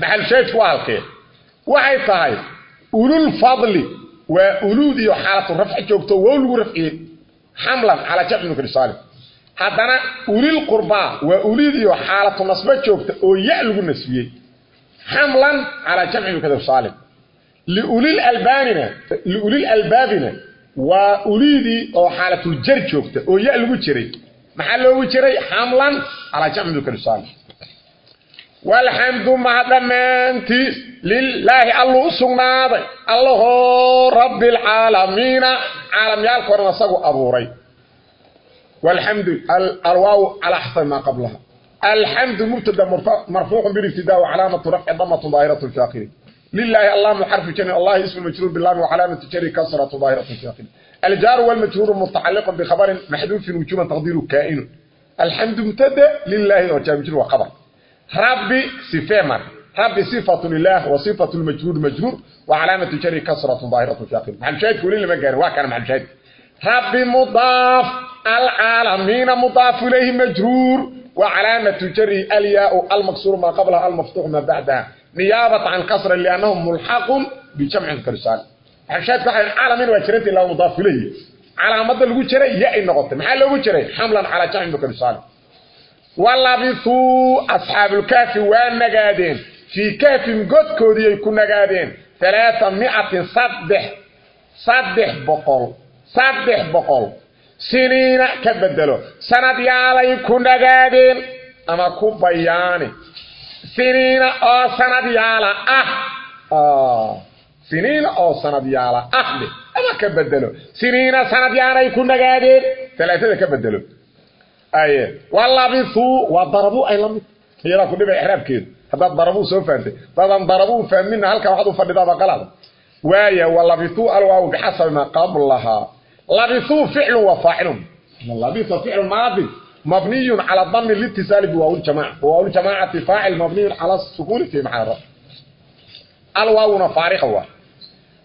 maxal shaydku waa halkee waxay tahay ululfadli waa uluud iyo xaalatu rafci joogto wow lagu rafciyey xamlan calaa jamci mudkarsaalim haddana ulil qurbaa waa uliid iyo xaalatu nasbo joogta oo ya lagu nasbiyey xamlan calaa jamci mukadab saalim. Liulil albaabina waa uliidii oo xaalatul jar joogta oo ya lagu jiray. Maxaa loogu jiray? Xamlan calaa jamci mukadab saalim. Walxamdu maha lilaahi alluu u sugnaaday. Allahoo rabbi alcaalamiina caalamyaalka oran asagu abuuray والحمد الواو على حسب ما قبلها الحمد مبتدا مرفوع بالابتداء وعلامة رفع ضمة ظاهرة الفاقر لله اللام حرف جن الله اسم مجرور بالله وعلامة جر كسرة ظاهرة الفاقر الجار والمجرور متعلق بخبر محذوف وجوبا تقديره كائن الحمد مبتدا لله وجاء مجرور وخبر ربي صفه ربي صفة لله وصفة المجرور مجرور وعلامة جر كسرة ظاهرة الفاقر مع الشاهد كل ما قال وكان مع الشاهد rabbi mudaaf alcaalamiina mudaafu ilayhi majruur wa calaamatu jari alyaau almaqsuuru maa qablaha almaftuuxu maa bacdaha niyaabat can kasra liannahu mulxaqun bijamcin karsaan. Xabshaadka waxa caalamiin waa jirantay laa mudaafu ilayhi. Calaamadda lagu jiray ya ay noqotay maxaa loogu jiray? Xamlan calaa jamcin karsaan. Walabisuu asxaabulkaafi waa nagaadeen fii kaafin godkoodii ay ku nagaadeen alaaa miatin saddex saddex boqol saddex boqol. Siniina ka bedelo sanadyaalay ku nagaadeen ama ku bayaani. Siniina oo sanadyaala ah. ah. Siniina oo sanadyaala ah dheh ama ka bedelo siniina sanadyaanay ku nagaadeen alaaada ka bedelo aye walabisuu waa darabuu ay la mid. Iyadaa ku dhiba exraabkeedu haddaad darabuu soo fahamtay dadan darabuu fahmina halkaa waxaad u fadhidaa baqalaada waaya walabisuu alwaaw bixasabi maa qablahaa. لبثوا فعل وفاعل لبث فعل ماضي مبني على الضم للاتصال بواو الجماعة وواو الجماعة فاعل مبني على السكون في محل الواو فارقة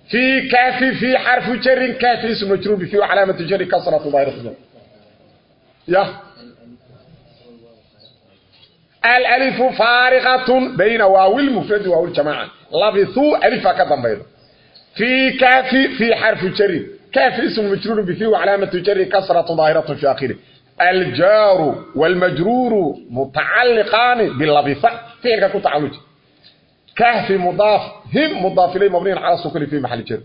في كافي في حرف جر كافي اسم مجرور فيه علامة جر كسرة ظاهر يا الالف فارقة بين واو المفرد وواو الجماعة لبثوا الف كذا بيضا في كافي في حرف جر كاف اسم مجرور به وعلامة جر كسرة ظاهرة في آخره الجار والمجرور متعلقان باللبثة فعل كتعلق كهف مضاف هم مضاف إليه مبني على السكون في محل جر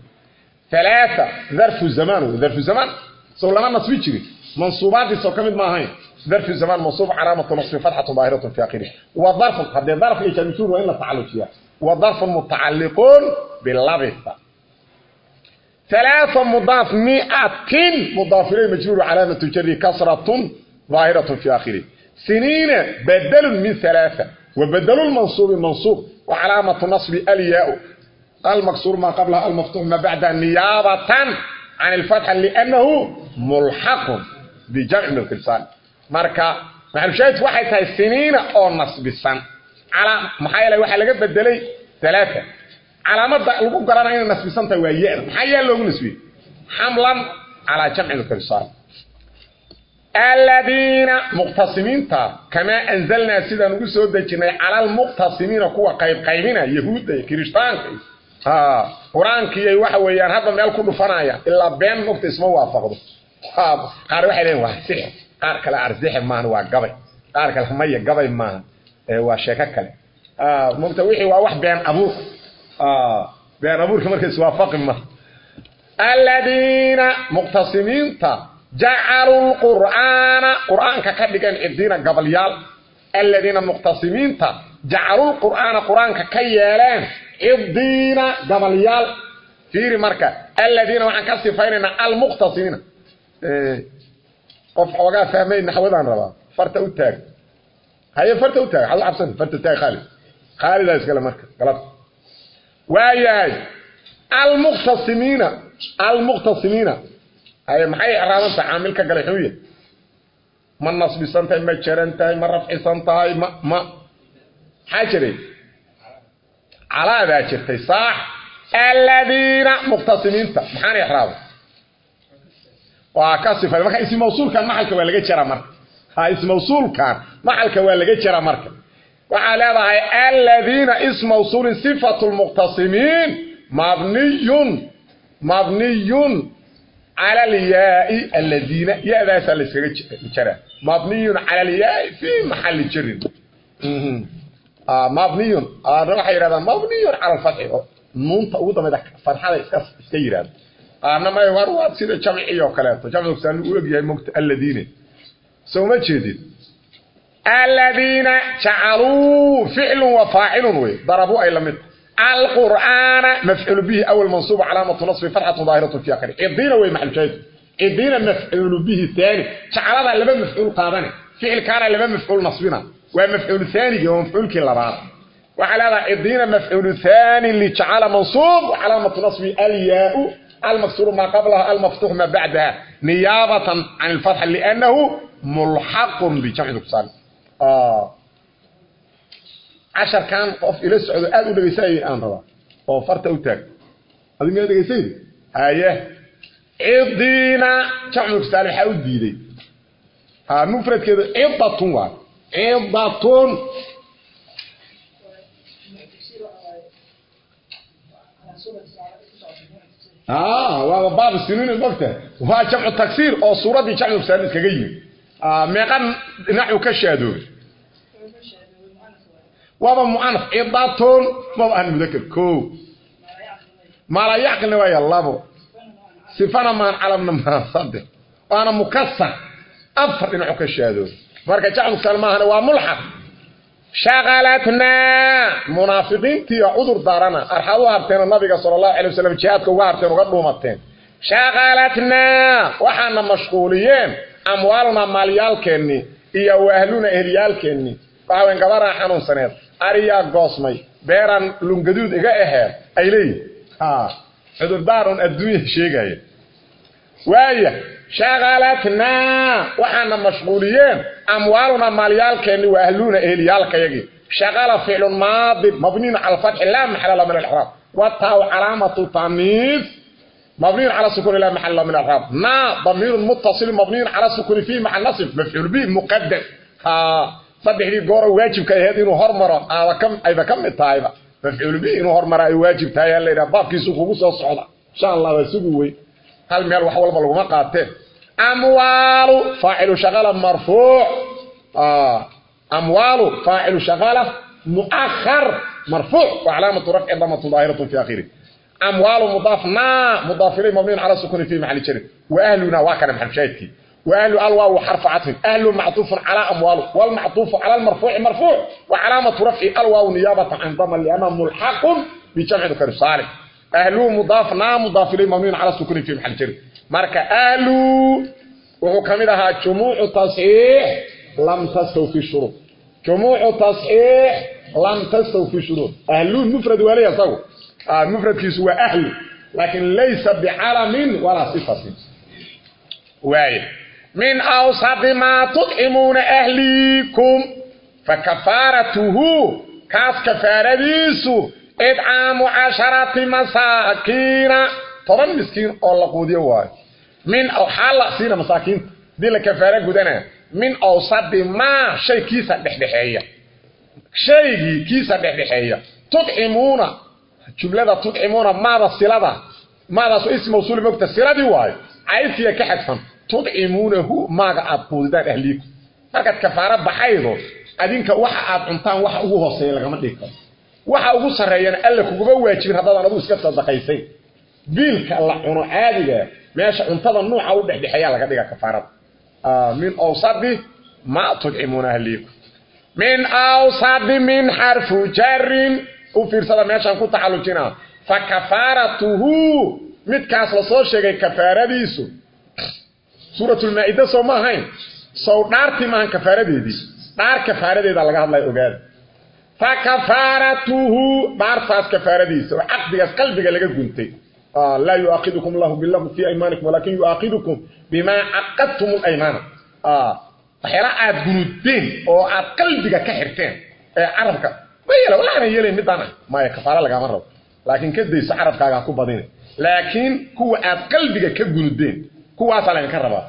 ثلاثة ظرف الزمان ظرف الزمان سولما نصبي جري منصوبات سوكمد ما هي ظرف الزمان منصوب علامة نصب فتحة ظاهرة في آخره وظرف قد ظرف إيش المجرور وإن تعلق فيها وظرف متعلقون باللبثة ثلاثة مضاف مئة مضاف إليه مجرور علامة جري كسرة ظاهرة في آخره سنين بدل من ثلاثة وبدل المنصوب منصوب وعلامة نصب الياء المكسور ما قبلها المفتوح ما بعدها نيابة عن الفتح لأنه ملحق بجمع ملك السالم marka macluushaadku waxay tahay siniina oo nasbisan ala maxay la waxa laga bedelay 3 calaamada lagu garanayo nasbisan tahay waa yaada maxaa yaa loogu nasbiyey? Xamlan calaa jamci mutalisaalim aladiina muqtasimiinta kamaa anzalnaa sidaan ugu soo dejinay cala almuqtasimiina kuwa qaybqaybina yahuudda iyo kirishtaanka qur'aankiiy waxa weeyaan hadda meel ku dhufanaya ilaa been mogta isma waafaqdo. Qaar waxay leeyiin waa sixir qaar kale arsixir maahan waa gabay. Qaar kale maya gabay maahan waa sheeko kale. Mogta wixii waa wax been abuur. بين أبورك مركز وافق ما الذين مقتسمين جعلوا القرآن قرآن ككدقان الدين قبل يال الذين مقتسمين جعلوا القرآن قرآن ككيالان الدين قبل يال فيري مركة الذين وعن كسفين المقتسمين قف حوقا فهمين نحوذان ربا فرت أتاك haye farta u taag waxaad u cabsan farta taag khaalid khaalidaa iskale marka galab waayahay almuqtasimiina almuqtasimiina. Haye maxay icraabanta caamilka gale xuye ma nasbisan tahay ma jaran tahay ma rafcisan tahay ma ma. Maxaa jiray? Calaadaa jirtay saax aladiina muqtasimiinta. Maxaan icraaba waa ka sifay. Marka ism mawsuulkan maxalka waa laga jaraa marka. Ha ism mawsuulkan maxalka waa laga jaraa marka waxaa leedahay aladiina ism mawsuulin sifatu lmuqtasimiin mabniyun mabniyun cala alyaai aladiina ya-daasaa la mabniyun cala alyaai fi maxali jarin mabniyun. Waxay yidhahdaan mabniyun cala alfatxi nuunta ugu dambayda farxada iska yidhahda qaarna may war waa sida jamci oo kaleeto. Jamcigu saan u egyahay mogta aladiina soo ma jeedid aladiina jacaluu ficlun wa faacilun wey darabuu ay lamid alqur'aana mafcuulu bihi awal mansuuba calaamatu nasbi fatxatu daahiratu fi akhiri cidiina wey maxal shaahid cidiina mafcuulu bihi taani jacalada laba mafcuul qaadane ficilkaana laba mafcuul nasbina waa mafcuul thaanigi waa mafcuulkii labaad waxaa leedahay cidiina mafcuulu thaani lijacala mansuub calaamatu nasbi alyaau المكسور ما قبلها المفتوح ما بعدها نيابة عن الفتح لأنه ملحق بجمع نقصان casharkan qof ila socdo aada u dhegaysay aan rabaa oo farta u taag. Adi miyaa dhegaysaydi haye cidiina jamcu kusaali waxaa u diiday. Mufradkeedu cidatun waa. Cidatun waaba baab siniin mogta waa jamcu tagsiir oo suuraddii jamcu kusaali iskaga yimid meeqan dhinacu ka shaado waa mu'anaf idatun ma aan mudakar ko mala yaqlna waa yallabo sifana ma calamna ma sadde waana mukassar afar dhinacu ka shaado marka jamcu salmaahana waa mulhaq shaqalatna munaafiqiintii cudur daarana arxadu harteen nabiga sallallahu alayhi wasallam jihaadka uga harteen uga dhuumateen shaqalatna waxaana mashquuliyeen amwaalna maalyaalkeenni iyo wahluna ehliyaalkeenni waxaan gabara xanuunsaneed ariya goosmay beeran lungaduud iga aheed ay leeyihiin? Ha cudur daarun adduunya sheegaya. Waaya shaqalatna waxaana mashquuliyeen amwaaluna maalyaalkeenni wa ahluna ehliyaalkayagii shaqala ficlun maadi mabniin cala laa maxala lahu min alixraab wataaw calaamatu tamiis مبني على سكون لا محل له من الاعراب ما ضمير متصل مبني على سكون فيه مع النصب مفعول به مقدم ها صدق لي غور واجب كاي هذه انه هرمره هذا كم اذا كم تايبه مفعول به انه هرمره اي واجب تاي لا بابكيسو كوغو سو سودا ان شاء الله وسوغو وي هل ميل wax walba lagu ma qaateen amwalu fa'ilu shagala marfu' ah amwalu fa'ilu shagala muakhar marfu' wa alamatu raf'i dhamatu zahiratu fi akhirih أموال مضافنا مضاف إليه مبني على السكون في محل شرك وأهلنا واكنا محل شاهدك وأهل الواو حرف عطف أهل معطوف على أموال والمعطوف على المرفوع مرفوع وعلامة رفع الواو نيابة عن ضم لأنه ملحق بجمع ذكر صالح أهل مضافنا مضاف إليه مبني على السكون في محل شرك ماركة أهل وحكمها جموع تصحيح لم تستوفي الشروط جموع تصحيح لم تستوفي الشروط أهل مفرد وليه صوت Ah, mufradkiisu waa ahlu laakiin laysa bicalamin walaa sifatin waay min awsaqi maa tudcimuuna ahliikum fakafaaratuhu kaas kafaaradiisu idcaamu casharati masaakiina toban miskiin oo la quudiyo waayo min waxaa la siina masaakiinta haddii la kafaara gudana min awsadi maa shay kiisa dhexdhexeeya. Shaygii kiisa dhexdhexeeya. Tudcimuuna jumlada tudcimuuna maada silada maadaas ism mawsuul mogta siladii waayo caydkiiya ka xadfan tudcimuunahu maaga aad quudidaan ahliiku. Markaad kafaaro baxaydo adinka waxa aad cuntaan waxa ugu hooseeya lagama dhigi karo. Waxa ugu sarreeyana alla kuguma waajibin haddaadan adigu iska sadaqaysayn biilka la cuno caadiga meesha cuntada nuuca u dhexdhexeeyaa laga dhiga kafaarada. Min awsadi ma tudcimuuna ahliiku. Min awsadi u fiirsada meeshaan ku tacallujinaa fa kafaaratuhu midkaas la soo sheegay kafaaradiisu. Suuratulmaa-ida soo ma ahayn? Sow dhaartii maahan kafaaradeedii. Dhaar kafaaradeeda laga hadlaya ogaada fa kafaaratuhu dhaartaas kafaaradiisa oo caqdigaas qalbiga laga guntay. Laa yuaakidukum allahu bilahu fii aymaanikum walaakin yuaakidukum bimaa caqadtum laymaana waxyaala aad gunuddeen oo aad qalbiga ka xirteen ma yeel waxaana yeelayn midaan ah maya kafaara lagaama rabo. Laakiin ka dayso carabkaaga ha ku badina laakiin kuwa aad qalbiga ka gunudeen kuwaasaa laydinka rabaa.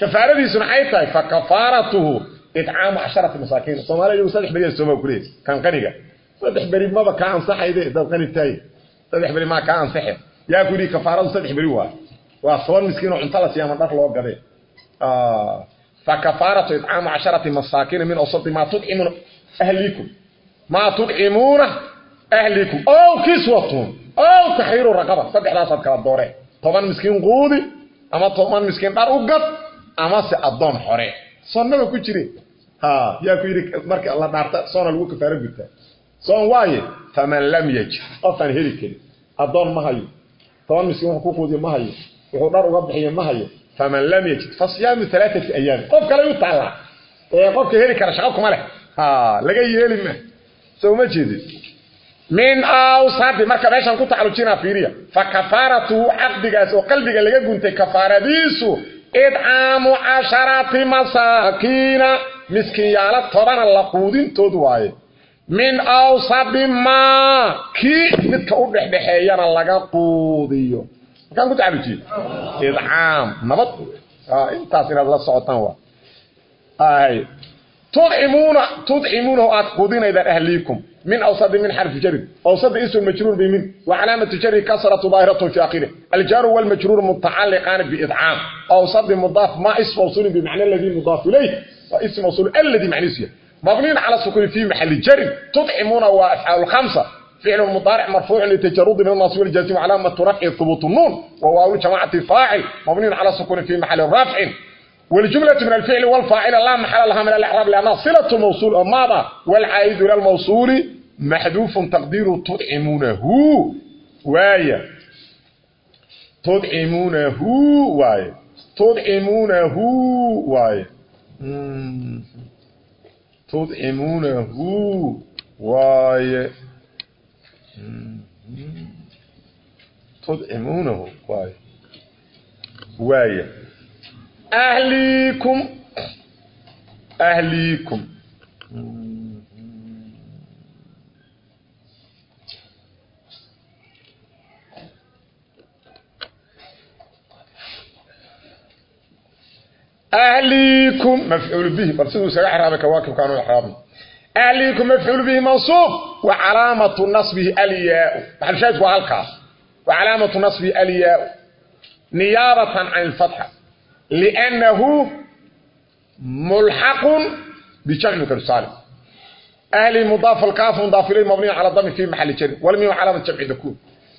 Kafaaradiisu maxay tahay fa kafaaratuhu idcaamu casharati masaakiin. Soomaaliya iyagu saddex beri sooma kuleey kan qaniga. Saddex beri maba kaa ansaxayde dad qani tahay. Saddex beri maa kaa ansaxe. Yaa ku yidhi kafaaradu saddex beri waa. Waa toban miskiin oo cunto la siiya ama dhar loo gadee fa kafaaratu idcaamu casharati masaakiina min awsati maa tudcimuuna ahliikum maa tudcimuuna ahliikum ow kiswatun. Ow taxriiru raqaba. Saddexdaasaad kala dooreen toban miskiin quudi ama toban miskiin dhar u gad ama se addoon xore soonnaba ku jire ha yaa ku yidhi marka la dhaarta soona lagu kafaaro gudtaa soon waaye faman lam yajid qofaan heli karin. Addoon ma hayo. Toban miskiin wax ku quudiyo ma hayo. Wuxuu dhar uga bixiyo ma hayo. Faman lam yajid fa siyaamu alaaati ayaam qof kale u taallaa. Ee qofka heli kara shaqo kuma leh. Laga yeeli ma soo ma jeedid min awsadi marka meeshaan ku tacalujinaa fiiriya fa kafaaratuhu caqdigaas oo qalbiga laga guntay kafaaradiisu idcaamu casharati masaakiina miskiinyaalo tobana la quudintood waaye. Min awsadi maa kii midka u dhexdhexeeyana laga quudiyo. Markaan ku tacalujiye idcaam nabad. Intaas inaad la socotaan waa tudcimuuna tudcimuunahu aad quudinaydaan ahliikum min awsadi min xarfi jarin awsada ismu majruur bi min wa calaamatu jarri kasratu daahiratun fi akhirih aljaru walmajruur mutacalliqan biidcaam awsadi mudaaf ma ism mawsuulin bimacna alladii mudaaf ilayh wa ism mawsuul alladii macniisu yahay مبنين على السكون في محل جر. تطعمون وافعال الخمسه فعل مضارع مرفوع لتجرد من النصب والجزم وعلامه رفعه ثبوت النون. وواو جماعه فاعل. مبنين على السكون في محل رفع. والجملة من الفعل والفاعل لا محل لها من الإعراب لأنها صلة الموصول أو ماذا والعائد إلى الموصول محذوف تقدير تطعمونه واية تطعمونه واية تطعمونه واية تطعمونه واية تطعمونه ahliikum ahliikum ahliikum mafcuul bihi bal siduu isaga xraabay kawaakibka aanu xraabno ahliikum mafcuul bihi mansuub wa calaamatu nasbihi alyaau maxal shaahidku waa halkaas wa calaamatu nasbihi alyaau niyaabatan can ilfatxa لأنه ملحق بشغل كالسالم أهلي مضاف الكاف مضاف إليه مبني على الضم في محل جر والميم علامة جمع ذكور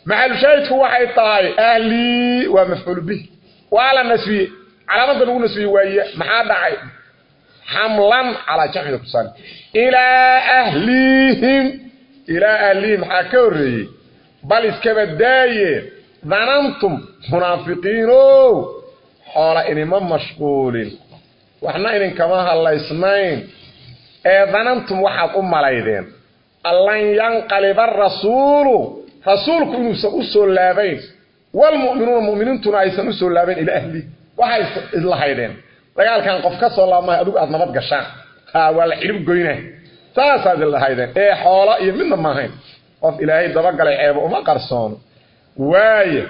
محل شاهد هو حي طاي أهلي ومفعول به وعلى النسبية علامة نقول نسبية وهي محاد حملا على جمع كالسالم إلى أهليهم إلى أهليهم حكوري بل اسكبدايه ظننتم منافقين أوه xoola inima mashquulin. Waxna idinkama hadlaysnayn. Ee danantum waxaad u malaydeen. Allan yanqaliba arasuulu rasuulku inuusan u soo laabayn. Walmu'minuuna mu'miniintuna aysan u soo laabayn ilaa ahli. Waxay islahaydeen dagaalkan qof ka soo laabmay adigu aad nabad gashaan. Ha waa la xidhib goynaa saasaad ilahaydeen ee xoola iyo midna maahayn. Qof ilaahay dabagalay ceebo uma qarsoono waaye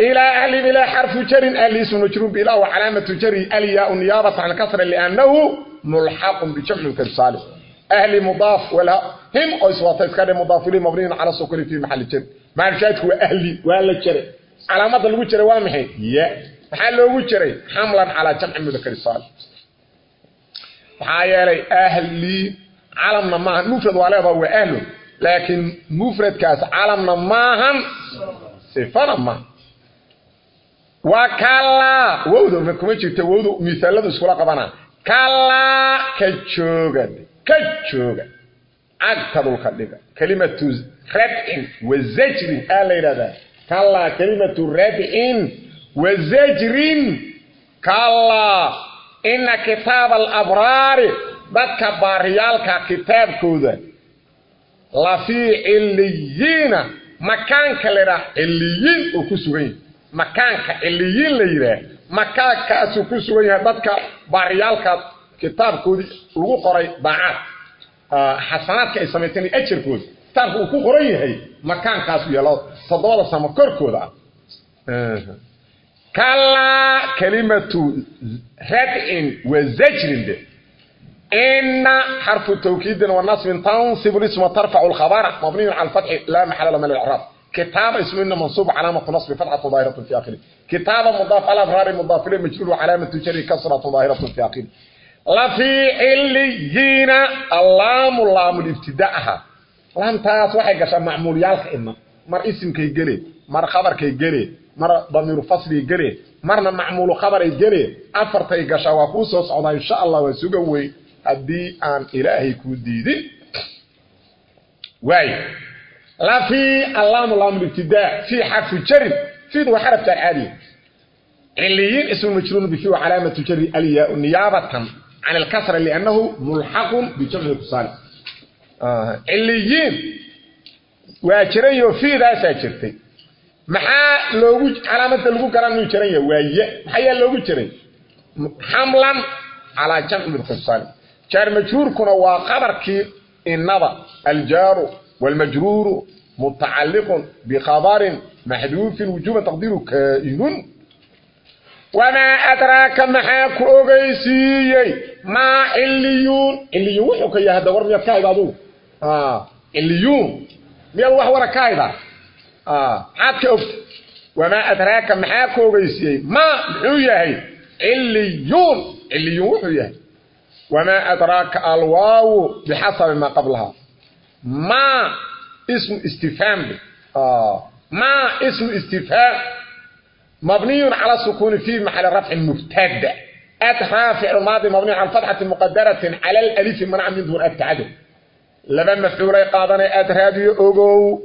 إلى أهل إلى حرف جر أهل اسم مجرور بلا وعلامة جره الياء نيابة عن كسر لأنه ملحق بجمع كالصالح أهل مضاف ولا هم أسوات كان مضاف إليه مبني على السكون في محل جر مع الشاهد هو أهلي ولا جر علامة الوجر وامحي يا محل الوجر حملا على جمع مذكر الصالح حيالي أهلي علمنا ما مفرد ولا هو أهله لكن مفرد wakallaa wowda kuma jirto wowdu misaaladu iskula qabanaa kallaa ka jooga ka jooga. Cagta dulka dhiga. Kelimatu radcin wa zajrin aa la yidhahdaa. Kallaa kelimatu radcin wa zajrin. Kallaa ina kitaaba alabraari dadka baariyaalka kitaabkooda. Lafii cilliyiina oo ku sugan yahi makaanka ciliyiin la yidhaah makaankaasuu ku sugan yahay dadka baariyaalka kitaabkoodii lagu qoray daacaad xasanaadka ay samayteen ajarkooda kitaabka uu ku qoran yahay makaankaasu yeelo toddobada samo korkooda. Ah kalaa kalimatu radcin wa zajrin de ina xarfu tawkiidin wa nasbin tansibu lisma tarfacu lkhabara mabniyun cala alfatxi laa maxala lahu min alcraab kitaaba ismu ina mansuub calaamatu nasbi fatxatu daahiratu fi akhiri kitaaba mudaaf ala abraari mudaaf ilay majruur calaamatu jari kasratu daahiratu fi akhiri lafii ciliyiina allaamu laamul ibtidaaha laamtaas waxay gashaa macmuulyaalka ina mar isimkay gele mar khabarkay gele mar damiiru fasligay gele marna macmuulu khabaray gele afartay gashaa waa kuu soo socdaa insha allah waa suga wey haddii aan ilaahay kuu diidin waay lafii allaamu laamul ibtidaa fii xarfu jarin fiidu waa xaraftaan caadiya ciliyiin ismu majruurun bifi wa calaamatu jari alyaa niyaabatan can alkasra liannahu mulxaqun bijamci kusaali ciliyiin waa jiranyo fiidaasaa jirtay. Maxaa loogu calaamada lagu garan inuu jiran yahay waa ya maxayaa loogu jiray? Xamlan calaa jamci bilkusaali jaar majruurkuna waa qabarkii inada aljaaru maxduufin wujuban taqdiiru kaa'inun wamaa adraaka maxaa ku ogeysiiyey maa ciliyuun ciliyuun wuxuu ka yahay hadda war miyaad ka hayda adugu ciliyuun miyaad wax wara ka haydaa maxaad ka ogta wamaa adraaka maxaa ku ogeysiiyey maa muxuu yahay ciliyuun ciliyuun wuxuu yahay wamaa adraaka alwaawu bixasabi maa qablaha maa ismu istifhaam maa ismu istifhaam مبني على السكون في محل رفع مبتدا أتها فعل ماضي مبني على الفتحة مقدرة على الألف منع من دون التعدد لما مفعول قادنا أتهادي أغو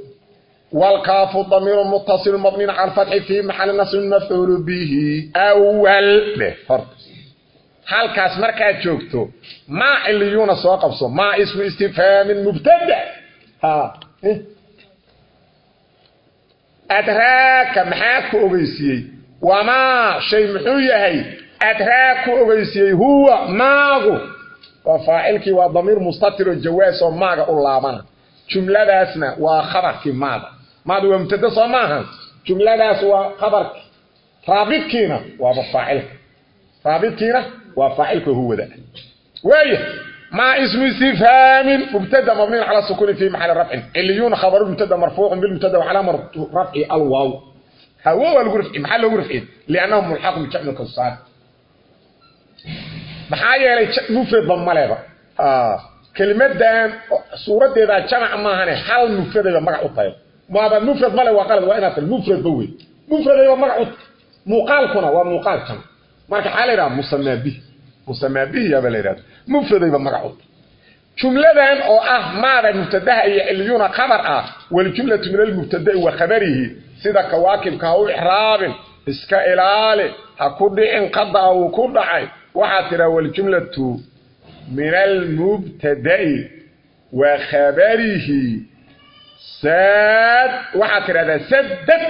والكاف ضمير متصل مبني على الفتح في محل نصب مفعول به أول به فرق هل كاس مركا جوجتو ما عليون سو قبسو ما اسم استفهام مبتدا ها إيه؟ adraaka maxaa ku ogeysiiyey wamaa shay muxuu yahay adraa ku ogeysiiyey huwa maagu waa faacilkii waa damiir mustatiro jawaas oo maaga u laabana jumladaasna waa khabarkii maada maada waa mubtada soo maaha jumladaas waa khabarki raabidkiina waaba faacilka raabidkiina waa faacilka hu wada waaya ma ismu istifhaamin mubtada mabniin cala sukuuni fi maxali rafcin ciliyuuna khabaru mubtada marfuucun bilmubtada wacalaama rafci alwaaw. Ha waaw waa lagu rafci maxaa loogu rafciye liannahu mulxaqun bijacmi lkawsaar maxaa yeelay mufradba maleba kelimadan suuraddeedaa jamac maahane hal mufradayba magac u tahay. Maaba mufrad male waa qalad waa inaad mufradba wey mufradayba magac u muuqaalkuna waa muuqaal jamac marka waxaa la yidhaha musamaabihi. Musamaabihiyaabaa la mufradayba magacooda jumladan oo ah maada mubtadaha iyo ciliyuuna khabar ah waljumlatu min almubtada'i wa khabarihi sida kawaakibka ha u ixraabin iska ilaali ha ku dhicin qadaa uu ku dhacay. Waxaa tidhaha waljumlatu min almubtada'i wa khabarihi sad waxaa tidhahdaa sadad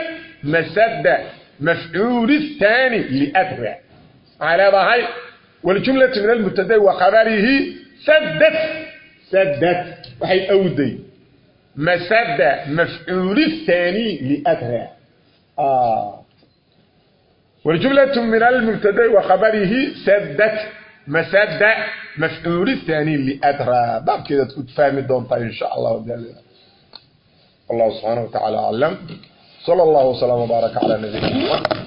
masada mafcuuli thaani lidra على هاي والجملة من المبتدا وخبره سدت سدت وحي أودي مسد مفعول الثاني لأدرع آه والجملة من المبتدا وخبره سدت مسد مفعول الثاني لأدرع باب كده تفهم الدونتا إن شاء الله جل الله سبحانه وتعالى أعلم صلى الله وسلم وبارك على نبينا محمد